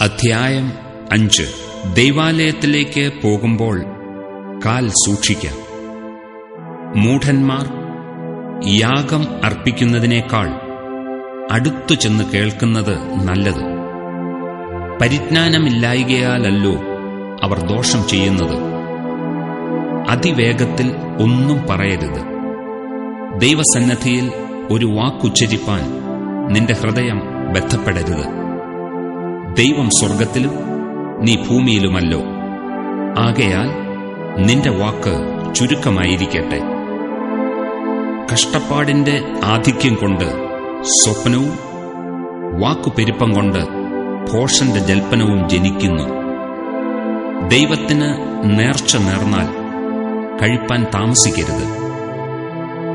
അധ്യായം അഞ്ച്. ദൈവാലയത്തിലേക്ക് പോകുമ്പോൾ കാൽ സൂക്ഷിക്കാം. മൂഢന്മാർ യാഗം അർപ്പിക്കുന്നതിനേക്കാൾ അടുത്തു ചെന്ന് കേൾക്കുന്നത് നല്ലത്. പരിജ്ഞാനമില്ലായികയാലല്ലോ അവർ ദോഷം ചെയ്യുന്നത്. അതിവേഗത്തിൽ ഒന്നും പറയരുത്. ദൈവസന്നദ്ധിയിൽ ഒരു വാക്കുച്ചരിപ്പാൻ നിന്റെ ഹൃദയം ബന്ധപ്പെടരുത് ദൈവം സ്വർഗത്തിലും നീ ഭൂമിയിലുമല്ലോ. ആകയാൽ നിന്റെ വാക്ക് ചുരുക്കമായിരിക്കട്ടെ. കഷ്ടപ്പാടിന്റെ ആധിക്യം കൊണ്ട് സ്വപ്നവും വാക്കുപെരുപ്പം കൊണ്ട് ഭോഷന്റെ ജൽപ്പനവും ജനിക്കുന്നു. ദൈവത്തിന് നേർച്ച നേർന്നാൽ കഴിപ്പാൻ താമസിക്കരുത്.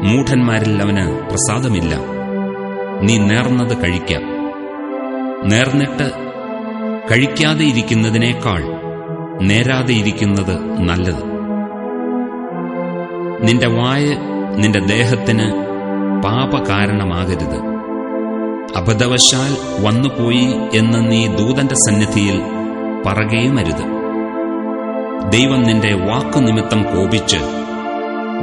മൂഢന്മാരിൽ അവന് പ്രസാദമില്ല. നീ നേർന്നത് കഴിക്കാം. നേർന്നിട്ട് കഴിക്കാതെ ഇരിക്കുന്നതിനേക്കാൾ നേരാതെ ഇരിക്കുന്നത് നല്ലത്. നിന്റെ വായ നിന്റെ ദേഹത്തിന് പാപകാരണമാകരുത്. അബദ്ധവശാൽ വന്നുപോയി എന്ന് നീ ദൂതന്റെ സന്നിധിയിൽ പറകയുമരുത് ദൈവം നിന്റെ വാക്കുനിമിത്തം കോപിച്ച്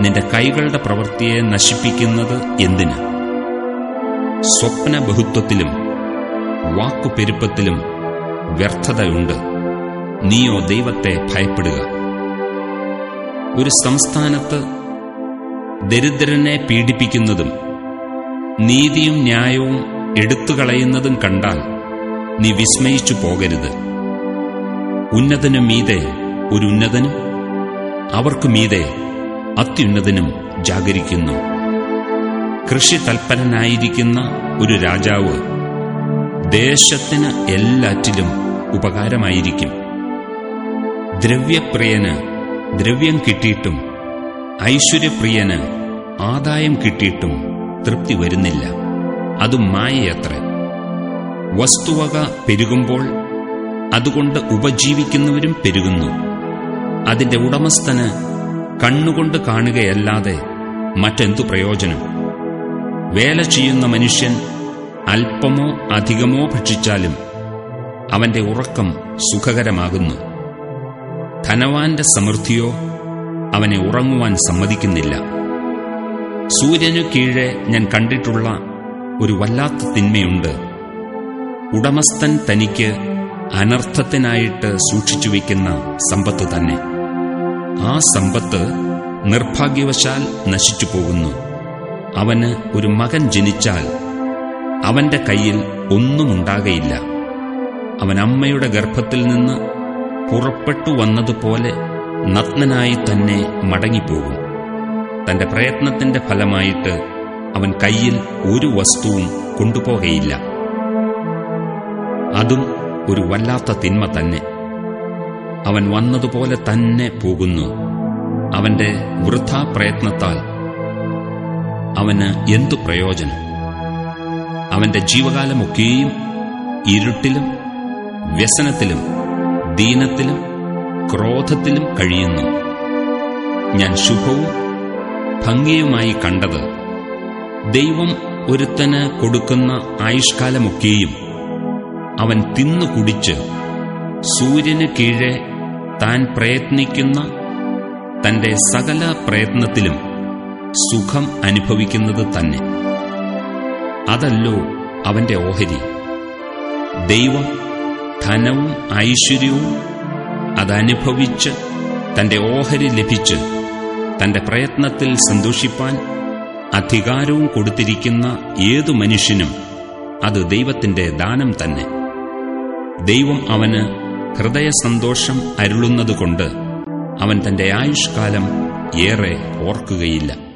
നിന്റെ കൈകളുടെ പ്രവൃത്തിയെ നശിപ്പിക്കുന്നത് എന്തിന്? സ്വപ്ന ബഹുത്വത്തിലും വാക്കുപെരുപ്പത്തിലും വ്യർത്ഥതയുണ്ട്. നീയോ ദൈവത്തെ ഭയപ്പെടുക. ഒരു സംസ്ഥാനത്ത് ദരിദ്രനെ പീഡിപ്പിക്കുന്നതും നീതിയും ന്യായവും എടുത്തുകളയുന്നതും കണ്ടാൽ നീ വിസ്മയിച്ചു പോകരുത്. ഉന്നതനു മീതെ ഒരു ഉന്നതനും അവർക്കു മീതെ അത്യുന്നതനും ജാഗരിക്കുന്നു. കൃഷി തൽപരനായിരിക്കുന്ന ഒരു രാജാവ് ദേശത്തിന് എല്ലാറ്റിലും ഉപകാരമായിരിക്കും. ദ്രവ്യപ്രിയന് ദ്രവ്യം കിട്ടിയിട്ടും ഐശ്വര്യപ്രിയന് ആദായം കിട്ടിയിട്ടും തൃപ്തി വരുന്നില്ല. അത് മായയത്ര. വസ്തുവക പെരുകുമ്പോൾ അതുകൊണ്ട് ഉപജീവിക്കുന്നവരും പെരുകുന്നു. അതിന്റെ ഉടമസ്ഥന് കണ്ണുകൊണ്ട് കാണുകയല്ലാതെ മറ്റെന്തു പ്രയോജനം? വേല ചെയ്യുന്ന മനുഷ്യൻ അല്പമോ അധികമോ ഭക്ഷിച്ചാലും അവന്റെ ഉറക്കം സുഖകരമാകുന്നു. ധനവാന്റെ സമൃദ്ധിയോ അവനെ ഉറങ്ങുവാൻ സമ്മതിക്കുന്നില്ല. സൂര്യനു കീഴെ ഞാൻ കണ്ടിട്ടുള്ള ഒരു വല്ലാത്ത തിന്മയുണ്ട്. ഉടമസ്ഥൻ തനിക്ക് അനർത്ഥത്തിനായിട്ട് സൂക്ഷിച്ചു വയ്ക്കുന്ന സമ്പത്ത് തന്നെ. ആ സമ്പത്ത് നിർഭാഗ്യവശാൽ നശിച്ചു പോകുന്നു. അവന് ഒരു മകൻ ജനിച്ചാൽ അവന്റെ കയ്യിൽ ഒന്നുമുണ്ടാകയില്ല. അവൻ അമ്മയുടെ ഗർഭത്തിൽ നിന്ന് പുറപ്പെട്ടു വന്നതുപോലെ നഗ്നനായി തന്നെ മടങ്ങിപ്പോകും. തന്റെ പ്രയത്നത്തിന്റെ ഫലമായിട്ട് അവൻ കയ്യിൽ ഒരു വസ്തുവും കൊണ്ടുപോകയില്ല. അതും ഒരു വല്ലാത്ത തിന്മ തന്നെ. അവൻ വന്നതുപോലെ തന്നെ പോകുന്നു. അവന്റെ വൃഥാ പ്രയത്നത്താൽ അവന് എന്തു പ്രയോജനം? അവന്റെ ജീവകാലമൊക്കെയും ഇരുട്ടിലും വ്യസനത്തിലും ദീനത്തിലും ക്രോധത്തിലും കഴിയുന്നു. ഞാൻ ശുഭവും ഭംഗിയുമായി കണ്ടത് ദൈവം ഒരുത്തന് കൊടുക്കുന്ന ആയുഷ്കാലമൊക്കെയും അവൻ തിന്നു കുടിച്ച് സൂര്യന് കീഴെ താൻ പ്രയത്നിക്കുന്ന തന്റെ സകല പ്രയത്നത്തിലും സുഖം അനുഭവിക്കുന്നത് തന്നെ. അതല്ലോ അവന്റെ ഓഹരി. ദൈവം ധനവും ഐശ്വര്യവും അതനുഭവിച്ച് തന്റെ ഓഹരി ലഭിച്ച് തന്റെ പ്രയത്നത്തിൽ സന്തോഷിപ്പാൻ അധികാരവും കൊടുത്തിരിക്കുന്ന ഏതു മനുഷ്യനും അത് ദൈവത്തിന്റെ ദാനം തന്നെ. ദൈവം അവന് ഹൃദയസന്തോഷം അരുളുന്നതുകൊണ്ട് അവൻ തന്റെ ആയുഷ്കാലം ഏറെ ഓർക്കുകയില്ല.